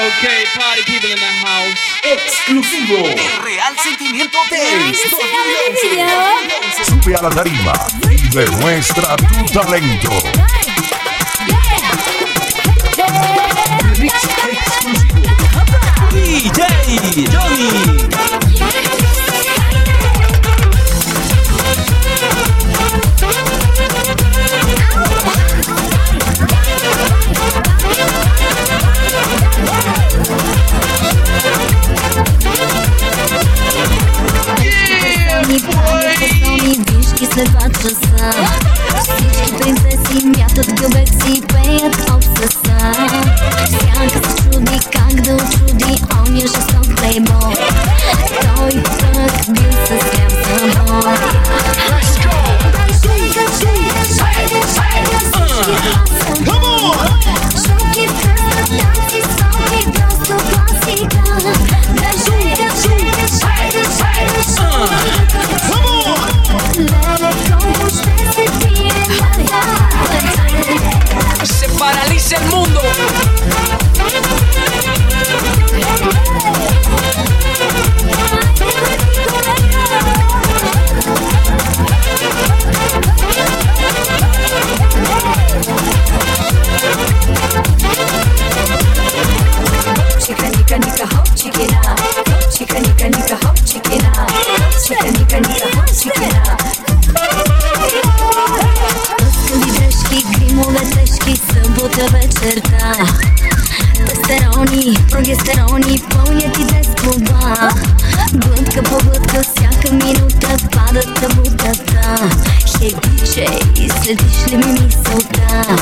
Okay, party people in the house. Exclusivo. El real sentimiento de Sube a la tarima y demuestra tu talento. Всички принцеси мятат гъбеци, пеят обсеса Всяка се чуди как да очуди ония жесток плейбой paraliza el mundo. Nica, hop, chicken вечерта. Тестерони, прогестерони, пълнят и клуба. Глътка по глътка, всяка минута падат табутата. Хей, диджей, следиш ли ми мисълта?